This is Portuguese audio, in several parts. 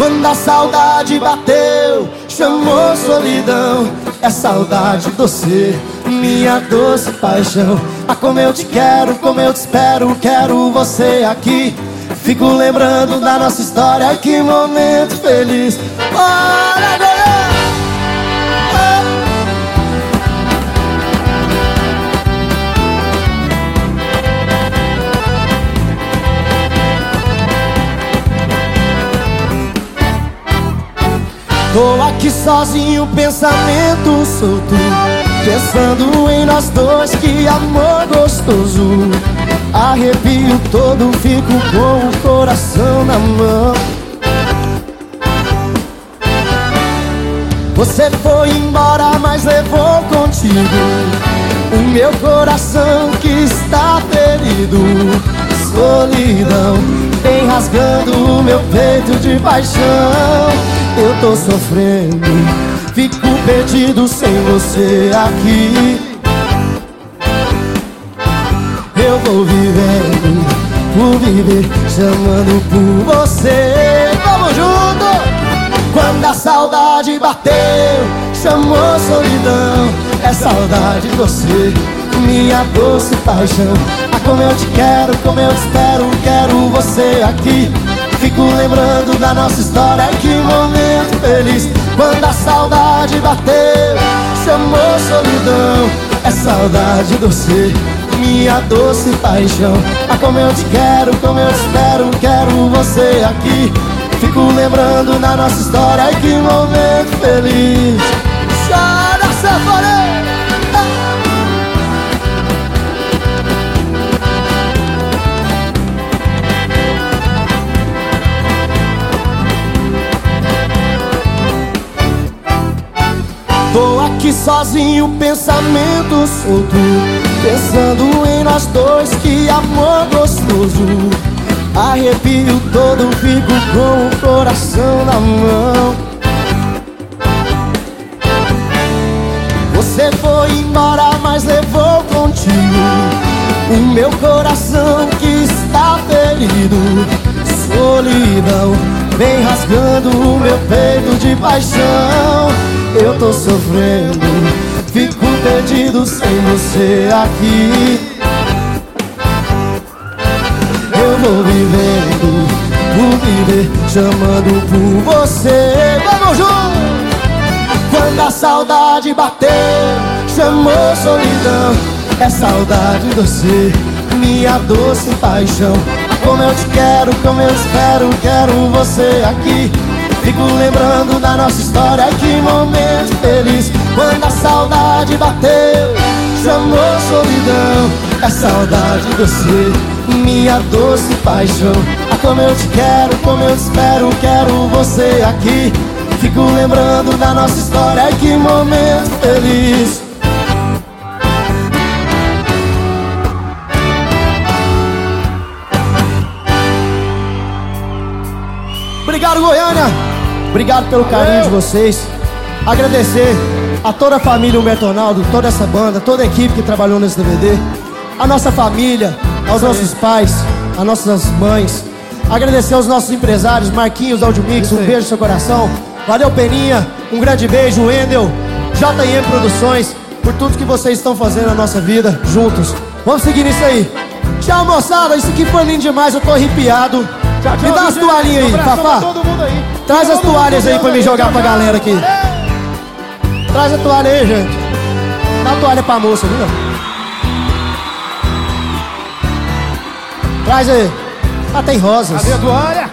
Quando a saudade bateu, chamou solidão. É saudade doce, minha doce paixão. Ah, como eu te quero, como eu te espero, quero você aqui. Fico lembrando da nossa história, que momento feliz. Olha, Tô aqui sozinho, pensamento solto Pensando em nós dois, que amor gostoso. Arrepio todo, fico com o coração na mão. Você foi embora, mas levou contigo O meu coração que está ferido. Solidão vem rasgando o meu peito de paixão Eu tô sofrendo, fico perdido sem você aqui. Eu vou vivendo, vou viver, chamando por você. Vamos junto! Quando a saudade bateu, chamou solidão. É saudade de você, minha doce paixão. Ah, como eu te quero, como eu te espero, quero você aqui Fico lembrando da nossa história, que momento feliz Quando a saudade bateu, chamou solidão É saudade de você, minha doce paixão. Ah, como eu te quero, como eu espero, quero você aqui. Fico lembrando da nossa história, que momento feliz Tô aqui sozinho, pensamento solto. Pensando em nós dois, que amor gostoso. Arrepio todo, fico com o coração na mão. Você foi embora, mas levou contigo O meu coração vem rasgando o meu peito de paixão Eu tô sofrendo, fico perdido sem você aqui eu vou vivendo, vou viver chamando por você. Vamos juntos! Quando a saudade bateu, chamou solidão. É saudade de você, minha doce paixão. Como eu te quero, como eu espero, quero você aqui. Fico lembrando da nossa história, que momento feliz. Quando a saudade bateu, chamou solidão. É saudade de você, minha doce paixão Ah, como eu te quero, como eu espero, quero você aqui Fico lembrando da nossa história, que momento feliz Obrigado, Goiânia! Obrigado pelo carinho de vocês Agradecer a toda a família Humberto Ronaldo, toda essa banda, toda a equipe que trabalhou nesse DVD a nossa família, aos nossos pais, às nossas mães. Agradecer aos nossos empresários, Marquinhos Audiomix, um beijo no seu coração. Valeu, Peninha, um grande beijo, Wendel, JM Produções, por tudo que vocês estão fazendo na nossa vida juntos. Vamos seguir nisso aí. Tchau, moçada, isso aqui foi lindo demais, eu tô arrepiado. Tchau, tchau, me dá as toalhinhas aí, Fafá. Traz as toalhas aí pra me jogar pra galera aqui. Traz a toalha aí, gente. Dá a toalha pra moça, viu? Traz aí. Ah, tem rosas. Cadê a toalha?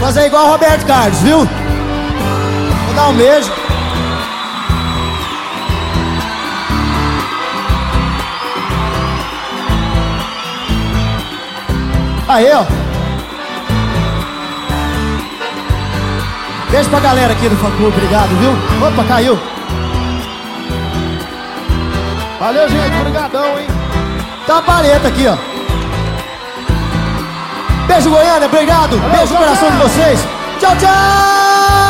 Fazer igual o Roberto Carlos, viu? Vou dar um beijo. Aí, ó. Beijo pra galera aqui do clube, obrigado, viu? Opa, caiu. Valeu, gente. Obrigadão, hein? Tá paleta aqui, ó. Beijo, Goiânia, obrigado. Valeu, Beijo no coração tchau. de vocês. Tchau, tchau!